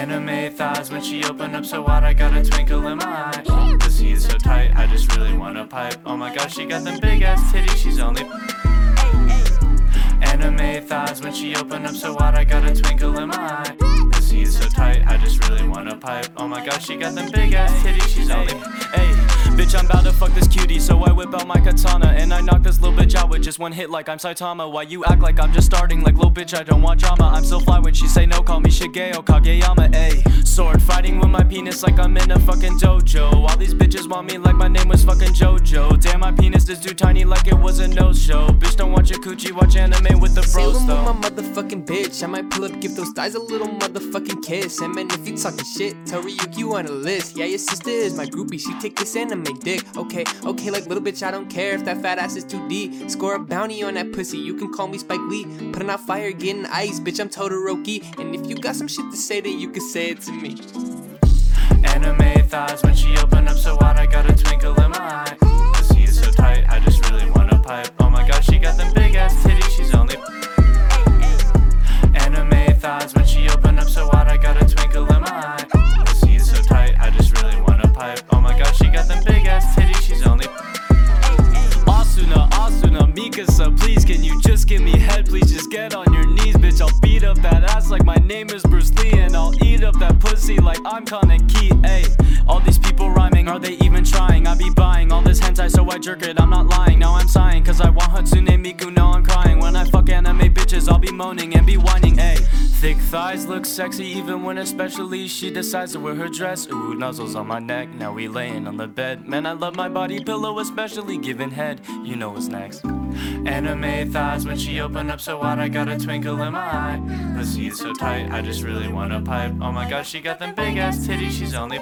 Anime thighs when she open up so wide, I got a twinkle in my eye. Pussy is so tight, I just really wanna pipe. Oh my gosh, she got them big ass titties, she's only. Anime thighs when she open up so wide, I got a twinkle in my eye. Pussy is so tight, I just really wanna pipe. Oh my gosh, she got them big ass titties, she's only. Hey, bitch, I'm about to fuck this cutie, so I whip out my katana and I knock this little bitch out with just one hit, like I'm Saitama. Why you act like I'm just starting, like little bitch, I don't want drama. I'm so fly when she say no, call me Shigeo Kageyama. Ayy, sword fighting with my penis like I'm in a fucking dojo. All these bitches want me like my name was fucking JoJo. Damn, my penis is too tiny, like it was a nose show. Bitch, don't watch your coochie, watch anime with the bros Salem though. with my motherfucking bitch. I might pull up, give those thighs a little motherfucking kiss. And man, if you talking shit, tell Ryuki you on a list. Yeah, your sister is my groupie. She take this anime dick. Okay, okay, like little bitch, I don't care if that fat ass is too deep. Score a bounty on that pussy. You can call me Spike Lee. Putting out fire, getting ice, bitch. I'm Todoroki. And if you got some shit to say, then you can say it to me. Anime thighs when she open up so wide, I got a twinkle in my eye. Please just get on your knees, bitch. I'll beat up that ass like my name is Bruce Lee, and I'll eat up that pussy like I'm Kaneki. Ayy, all these people rhyming, are they even trying? I be buying all this hentai, so I jerk it. I'm not lying, now I'm sighing, cause I want Hatsune Miku, now I'm crying. When I fuck anime bitches, I'll be moaning and be whining. Ayy, thick thighs look sexy, even when especially she decides to wear her dress. Ooh, nuzzles on my neck, now we laying on the bed. Man, I love my body pillow, especially giving head. You know what's next. Anime thighs when she open up so wide, I got a twinkle in my eye. Pussy is so tight, I just really wanna pipe. Oh my gosh, she got them big ass titties, she's only.